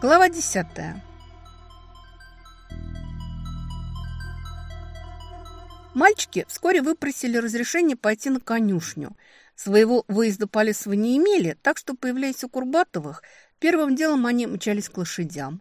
Глава 10. Мальчики вскоре выпросили разрешение пойти на конюшню. Своего выезда по лесу не имели, так что, появляясь у Курбатовых, первым делом они мчались к лошадям.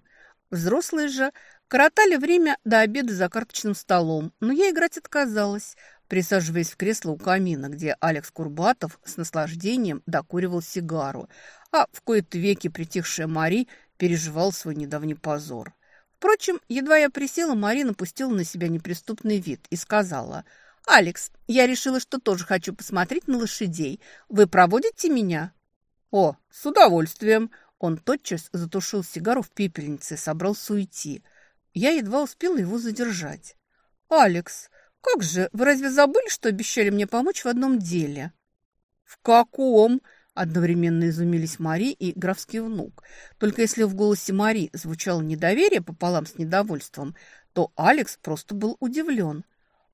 Взрослые же коротали время до обеда за карточным столом, но я играть отказалась, присаживаясь в кресло у камина, где Алекс Курбатов с наслаждением докуривал сигару, а в кои-то веки притихшая Мари переживал свой недавний позор. Впрочем, едва я присела, Марина пустила на себя неприступный вид и сказала, «Алекс, я решила, что тоже хочу посмотреть на лошадей. Вы проводите меня?» «О, с удовольствием!» Он тотчас затушил сигару в пепельнице и собрался уйти. Я едва успела его задержать. «Алекс, как же, вы разве забыли, что обещали мне помочь в одном деле?» «В каком?» Одновременно изумились Мари и графский внук. Только если в голосе Мари звучало недоверие пополам с недовольством, то Алекс просто был удивлен.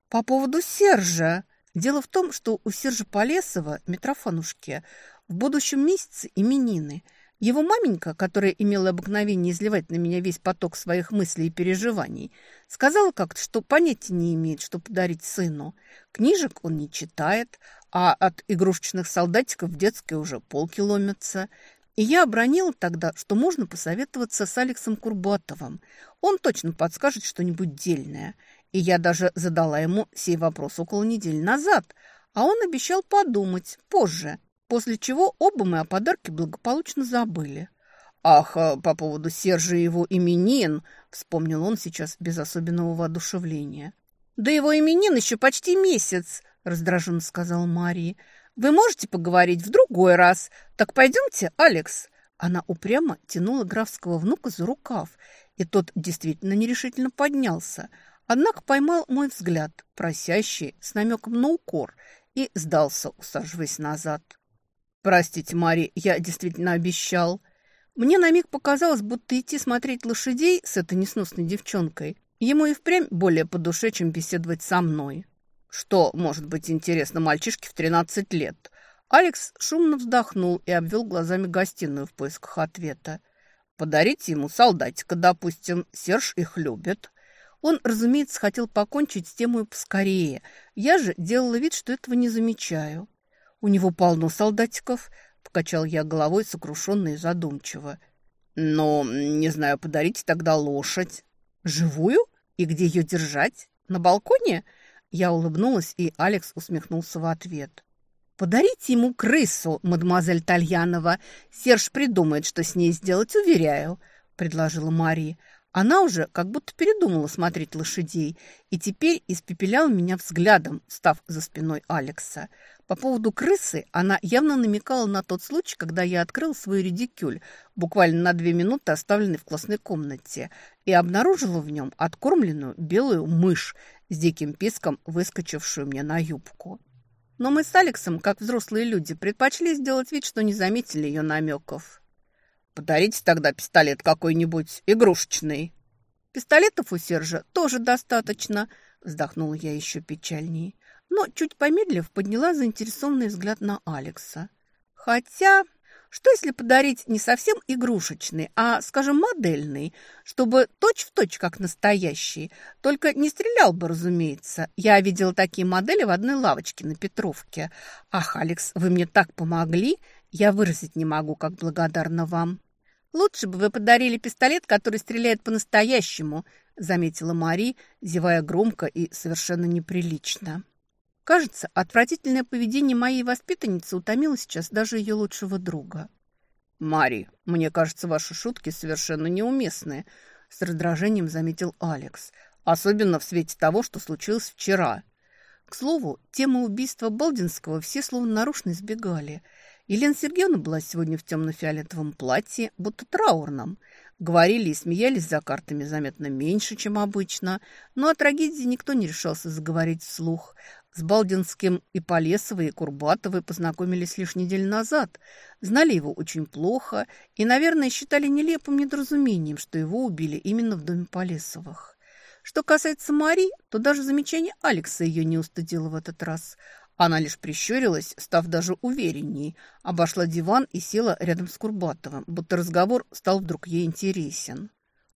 «По поводу Сержа!» Дело в том, что у Сержа Полесова, Митрофанушки, в будущем месяце именины – его маменька, которая имела обыкновение изливать на меня весь поток своих мыслей и переживаний, сказала как-то, что понятия не имеет, что подарить сыну. Книжек он не читает, а от игрушечных солдатиков в детской уже полкилометра. И я обронила тогда, что можно посоветоваться с Алексом Курбатовым. Он точно подскажет что-нибудь дельное. И я даже задала ему сей вопрос около недели назад, а он обещал подумать позже – После чего оба мы о подарке благополучно забыли. «Ах, а по поводу Сержа его именин!» – вспомнил он сейчас без особенного воодушевления. «Да его именин еще почти месяц!» – раздраженно сказал Мария. «Вы можете поговорить в другой раз. Так пойдемте, Алекс!» Она упрямо тянула графского внука за рукав, и тот действительно нерешительно поднялся, однако поймал мой взгляд, просящий, с намеком на укор, и сдался, усаживаясь назад. «Простите, Мари, я действительно обещал». Мне на миг показалось, будто идти смотреть лошадей с этой несносной девчонкой ему и впрямь более по душе, чем беседовать со мной. Что может быть интересно мальчишке в 13 лет? Алекс шумно вздохнул и обвел глазами гостиную в поисках ответа. Подарите ему солдатика, допустим, Серж их любит. Он, разумеется, хотел покончить с темой поскорее. Я же делала вид, что этого не замечаю. У него полно солдатиков, покачал я головой сокрушенно и задумчиво. Но, не знаю, подарите тогда лошадь. Живую? И где ее держать? На балконе? Я улыбнулась, и Алекс усмехнулся в ответ. «Подарите ему крысу, мадемуазель Тальянова. Серж придумает, что с ней сделать, уверяю», — предложила Мария. Она уже как будто передумала смотреть лошадей и теперь испепеляла меня взглядом, став за спиной Алекса. По поводу крысы она явно намекала на тот случай, когда я открыл свой редикюль, буквально на две минуты оставленный в классной комнате, и обнаружила в нем откормленную белую мышь с диким писком, выскочившую мне на юбку. Но мы с Алексом, как взрослые люди, предпочли сделать вид, что не заметили ее намеков. Подарите тогда пистолет какой-нибудь игрушечный. Пистолетов у Сержа тоже достаточно, вздохнула я еще печальнее. Но, чуть помедлив, подняла заинтересованный взгляд на Алекса. Хотя, что если подарить не совсем игрушечный, а, скажем, модельный, чтобы точь-в-точь точь как настоящий, только не стрелял бы, разумеется. Я видела такие модели в одной лавочке на Петровке. Ах, Алекс, вы мне так помогли, я выразить не могу, как благодарна вам. «Лучше бы вы подарили пистолет, который стреляет по-настоящему», заметила Мари, зевая громко и совершенно неприлично. Кажется, отвратительное поведение моей воспитанницы утомило сейчас даже ее лучшего друга. «Мари, мне кажется, ваши шутки совершенно неуместные», с раздражением заметил Алекс. «Особенно в свете того, что случилось вчера». К слову, тему убийства Болдинского все словно нарушно избегали – Елена Сергеевна была сегодня в темно-фиолетовом платье, будто траурном. Говорили и смеялись за картами заметно меньше, чем обычно, но о трагедии никто не решался заговорить вслух. С Балдинским и Полесовой, и Курбатовой познакомились лишь неделю назад, знали его очень плохо и, наверное, считали нелепым недоразумением, что его убили именно в доме Полесовых. Что касается Мари, то даже замечание Алекса ее не устыдило в этот раз – Она лишь прищурилась, став даже уверенней, обошла диван и села рядом с Курбатовым, будто разговор стал вдруг ей интересен.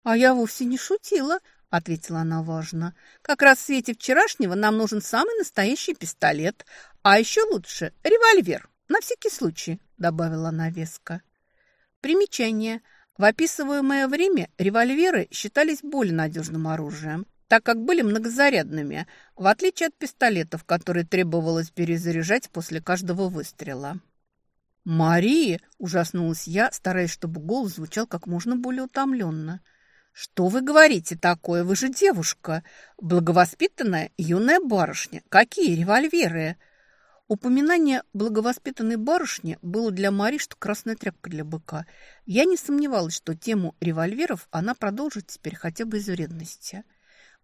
«А я вовсе не шутила», — ответила она важно. «Как раз в свете вчерашнего нам нужен самый настоящий пистолет, а еще лучше револьвер, на всякий случай», — добавила она веско. Примечание. В описываемое время револьверы считались более надежным оружием так как были многозарядными, в отличие от пистолетов, которые требовалось перезаряжать после каждого выстрела. «Мария!» – ужаснулась я, стараясь, чтобы голос звучал как можно более утомленно. «Что вы говорите такое? Вы же девушка! Благовоспитанная юная барышня! Какие револьверы!» Упоминание благовоспитанной барышни было для Мари, что красная тряпка для быка. Я не сомневалась, что тему револьверов она продолжит теперь хотя бы из вредности.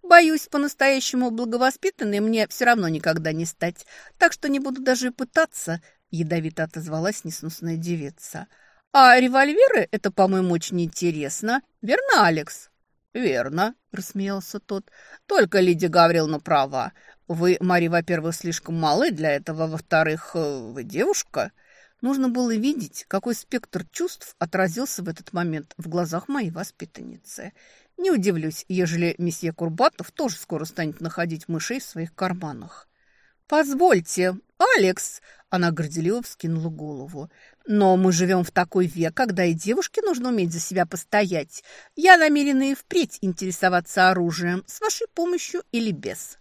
Боюсь, по-настоящему благовоспитанной мне все равно никогда не стать, так что не буду даже пытаться», – ядовито отозвалась несносная девица. «А револьверы – это, по-моему, очень интересно. Верно, Алекс?» «Верно», – рассмеялся тот. «Только Лидия Гавриловна права. Вы, Мари, во-первых, слишком малы для этого, во-вторых, э, вы девушка». Нужно было видеть, какой спектр чувств отразился в этот момент в глазах моей воспитанницы. Не удивлюсь, ежели месье Курбатов тоже скоро станет находить мышей в своих карманах. «Позвольте, Алекс!» – она горделиво вскинула голову. «Но мы живем в такой век, когда и девушке нужно уметь за себя постоять. Я намерена и впредь интересоваться оружием, с вашей помощью или без».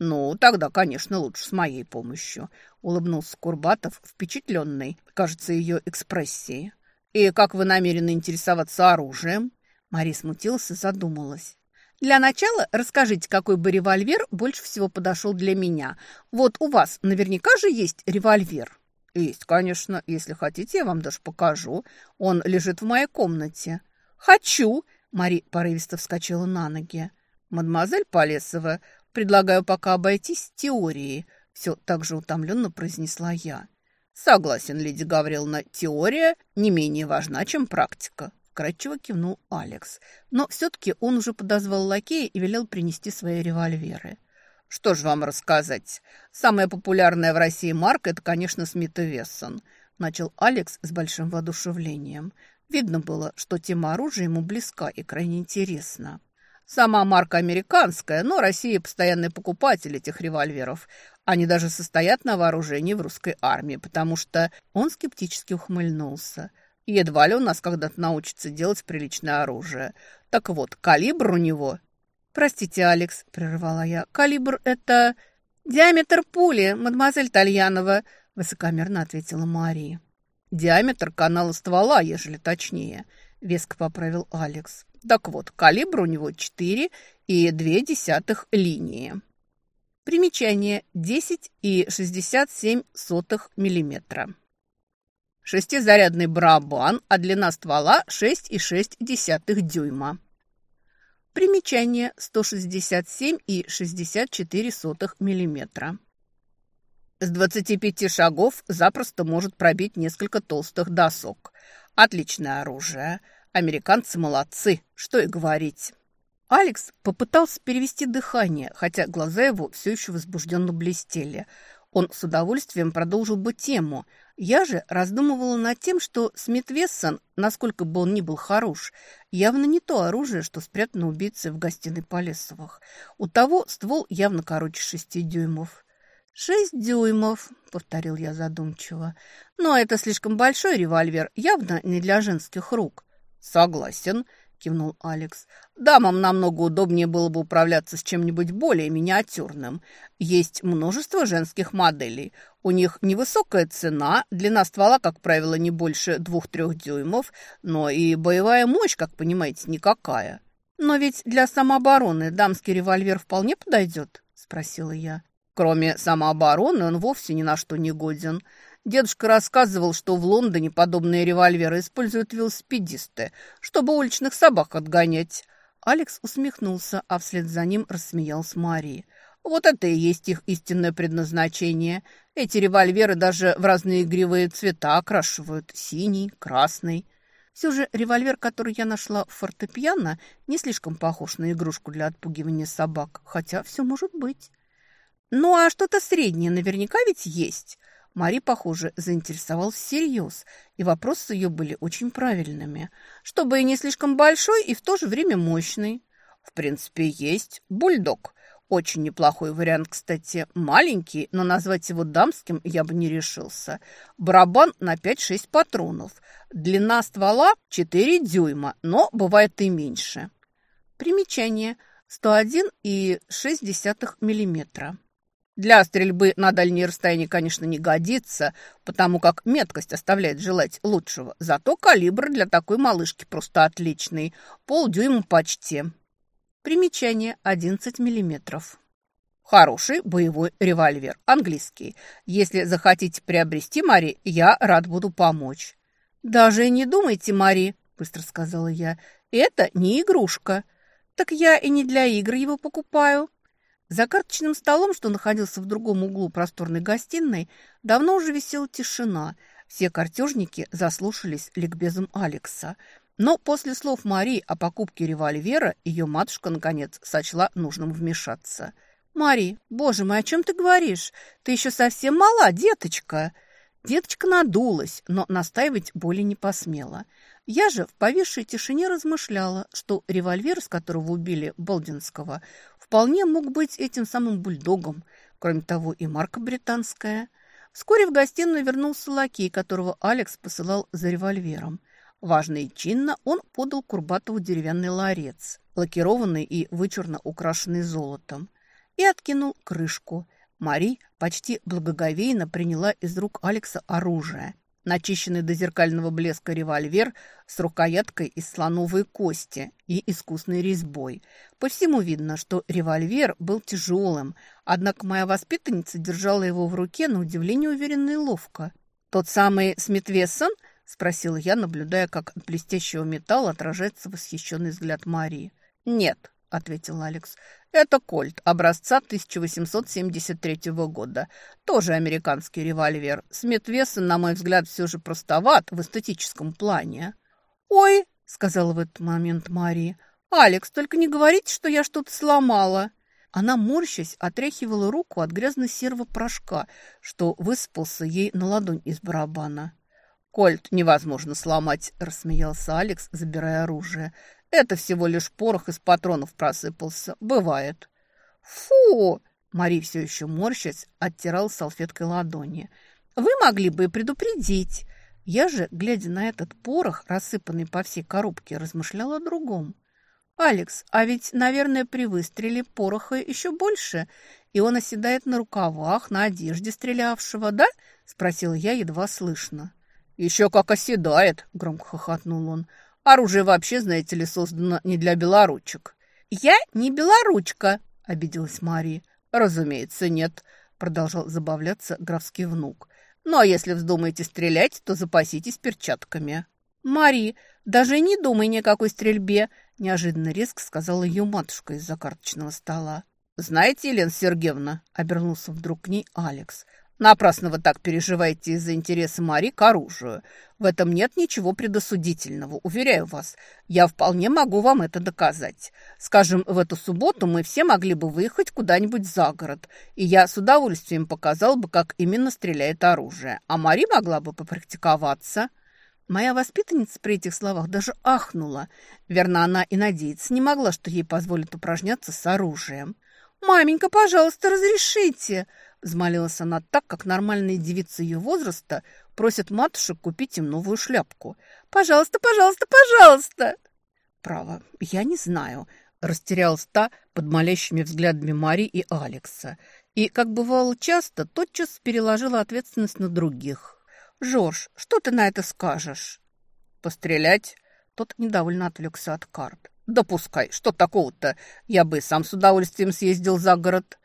«Ну, тогда, конечно, лучше с моей помощью», – улыбнулся Курбатов, впечатленный, кажется, ее экспрессией. «И как вы намерены интересоваться оружием?» Мари смутилась и задумалась. «Для начала расскажите, какой бы револьвер больше всего подошел для меня. Вот у вас наверняка же есть револьвер». «Есть, конечно. Если хотите, я вам даже покажу. Он лежит в моей комнате». «Хочу!» – Мари порывисто вскочила на ноги. «Мадемуазель Полесова, предлагаю пока обойтись теорией», – все так же утомленно произнесла я. «Согласен, леди Гавриловна, теория не менее важна, чем практика вкрадчиво кивнул Алекс. Но все-таки он уже подозвал лакея и велел принести свои револьверы. «Что ж вам рассказать? Самая популярная в России марка – это, конечно, Смит и Вессон», – начал Алекс с большим воодушевлением. Видно было, что тема оружия ему близка и крайне интересна. Сама марка американская, но Россия постоянный покупатель этих револьверов. Они даже состоят на вооружении в русской армии, потому что он скептически ухмыльнулся – Едва ли у нас когда-то научится делать приличное оружие. Так вот, калибр у него... «Простите, Алекс», — прервала я, — «калибр — это...» «Диаметр пули, мадемуазель Тальянова», — высокомерно ответила Мария. «Диаметр канала ствола, ежели точнее», — веско поправил Алекс. «Так вот, калибр у него 4 и 2 десятых линии». Примечание 10 и 67 сотых миллиметра шестизарядный барабан, а длина ствола 6,6 дюйма. Примечание 167,64 мм. С 25 шагов запросто может пробить несколько толстых досок. Отличное оружие. Американцы молодцы, что и говорить. Алекс попытался перевести дыхание, хотя глаза его все еще возбужденно блестели. Он с удовольствием продолжил бы тему – я же раздумывала над тем, что Смит Вессон, насколько бы он ни был хорош, явно не то оружие, что спрятано убийцей в гостиной Полесовых. У того ствол явно короче шести дюймов. «Шесть дюймов», — повторил я задумчиво. «Но это слишком большой револьвер, явно не для женских рук». «Согласен», – кивнул Алекс. «Дамам намного удобнее было бы управляться с чем-нибудь более миниатюрным. Есть множество женских моделей. У них невысокая цена, длина ствола, как правило, не больше двух-трех дюймов, но и боевая мощь, как понимаете, никакая». «Но ведь для самообороны дамский револьвер вполне подойдет?» – спросила я. «Кроме самообороны он вовсе ни на что не годен». Дедушка рассказывал, что в Лондоне подобные револьверы используют велосипедисты, чтобы уличных собак отгонять. Алекс усмехнулся, а вслед за ним рассмеялся Марии. Вот это и есть их истинное предназначение. Эти револьверы даже в разные игривые цвета окрашивают. Синий, красный. Все же револьвер, который я нашла в фортепиано, не слишком похож на игрушку для отпугивания собак, хотя все может быть. Ну, а что-то среднее наверняка ведь есть. Мари, похоже, заинтересовалась всерьез, и вопросы ее были очень правильными. Чтобы и не слишком большой, и в то же время мощный. В принципе, есть бульдог. Очень неплохой вариант, кстати. Маленький, но назвать его дамским я бы не решился. Барабан на 5-6 патронов. Длина ствола 4 дюйма, но бывает и меньше. Примечание. 101,6 миллиметра. Для стрельбы на дальние расстояния, конечно, не годится, потому как меткость оставляет желать лучшего. Зато калибр для такой малышки просто отличный. Полдюйма почти. Примечание 11 миллиметров. Хороший боевой револьвер, английский. Если захотите приобрести, Мари, я рад буду помочь. Даже не думайте, Мари, быстро сказала я. Это не игрушка. Так я и не для игр его покупаю. За карточным столом, что находился в другом углу просторной гостиной, давно уже висела тишина. Все картежники заслушались ликбезом Алекса. Но после слов Марии о покупке револьвера ее матушка, наконец, сочла нужным вмешаться. «Мари, боже мой, о чем ты говоришь? Ты еще совсем мала, деточка!» Деточка надулась, но настаивать более не посмела. Я же в повисшей тишине размышляла, что револьвер, с которого убили Болдинского, вполне мог быть этим самым бульдогом. Кроме того, и марка британская. Вскоре в гостиную вернулся лакей, которого Алекс посылал за револьвером. Важно и чинно он подал Курбатову деревянный ларец, лакированный и вычурно украшенный золотом, и откинул крышку. Мари почти благоговейно приняла из рук Алекса оружие начищенный до зеркального блеска револьвер с рукояткой из слоновой кости и искусной резьбой. По всему видно, что револьвер был тяжелым, однако моя воспитанница держала его в руке на удивление уверенно и ловко. «Тот самый Смит Вессон?» – спросила я, наблюдая, как от блестящего металла отражается восхищенный взгляд Марии. «Нет», – ответил Алекс. «Это кольт образца 1873 года. Тоже американский револьвер. Смит Вессон, на мой взгляд, все же простоват в эстетическом плане». «Ой», – сказала в этот момент Мария, – «Алекс, только не говорите, что я что-то сломала». Она, морщась, отряхивала руку от грязно-серого порошка, что высыпался ей на ладонь из барабана. «Кольт невозможно сломать», – рассмеялся Алекс, забирая оружие. Это всего лишь порох из патронов просыпался. Бывает. Фу! Мари все еще морщась, оттирал салфеткой ладони. Вы могли бы предупредить. Я же, глядя на этот порох, рассыпанный по всей коробке, размышляла о другом. «Алекс, а ведь, наверное, при выстреле пороха еще больше, и он оседает на рукавах, на одежде стрелявшего, да?» – спросила я едва слышно. «Еще как оседает!» – громко хохотнул он. Оружие вообще, знаете ли, создано не для белоручек». «Я не белоручка», — обиделась Мария. «Разумеется, нет», — продолжал забавляться графский внук. «Ну, а если вздумаете стрелять, то запаситесь перчатками». «Мари, даже не думай ни о какой стрельбе», — неожиданно резко сказала ее матушка из-за карточного стола. «Знаете, Елена Сергеевна», — обернулся вдруг к ней Алекс, Напрасно вы так переживаете из-за интереса Мари к оружию. В этом нет ничего предосудительного, уверяю вас. Я вполне могу вам это доказать. Скажем, в эту субботу мы все могли бы выехать куда-нибудь за город, и я с удовольствием показал бы, как именно стреляет оружие. А Мари могла бы попрактиковаться». Моя воспитанница при этих словах даже ахнула. Верно, она и надеяться не могла, что ей позволят упражняться с оружием. «Маменька, пожалуйста, разрешите!» Взмолилась она так, как нормальные девицы ее возраста просят матушек купить им новую шляпку. «Пожалуйста, пожалуйста, пожалуйста!» «Право, я не знаю», – растерялась та под молящими взглядами Мари и Алекса. И, как бывало часто, тотчас переложила ответственность на других. «Жорж, что ты на это скажешь?» «Пострелять?» Тот недовольно отвлекся от карт. «Да пускай, что такого-то? Я бы сам с удовольствием съездил за город».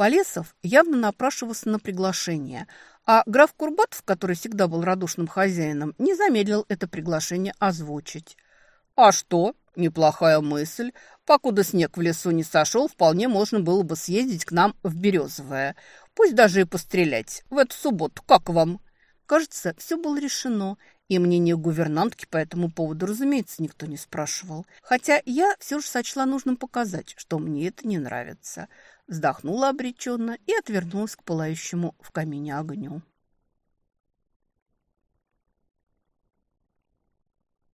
Полесов явно напрашивался на приглашение, а граф Курбатов, который всегда был радушным хозяином, не замедлил это приглашение озвучить. «А что? Неплохая мысль. Покуда снег в лесу не сошел, вполне можно было бы съездить к нам в Березовое. Пусть даже и пострелять. В эту субботу. Как вам?» Кажется, все было решено, и мнение гувернантки по этому поводу, разумеется, никто не спрашивал. Хотя я все же сочла нужным показать, что мне это не нравится. Вздохнула обреченно и отвернулась к пылающему в камине огню.